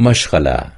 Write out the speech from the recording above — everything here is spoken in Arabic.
مشغلة.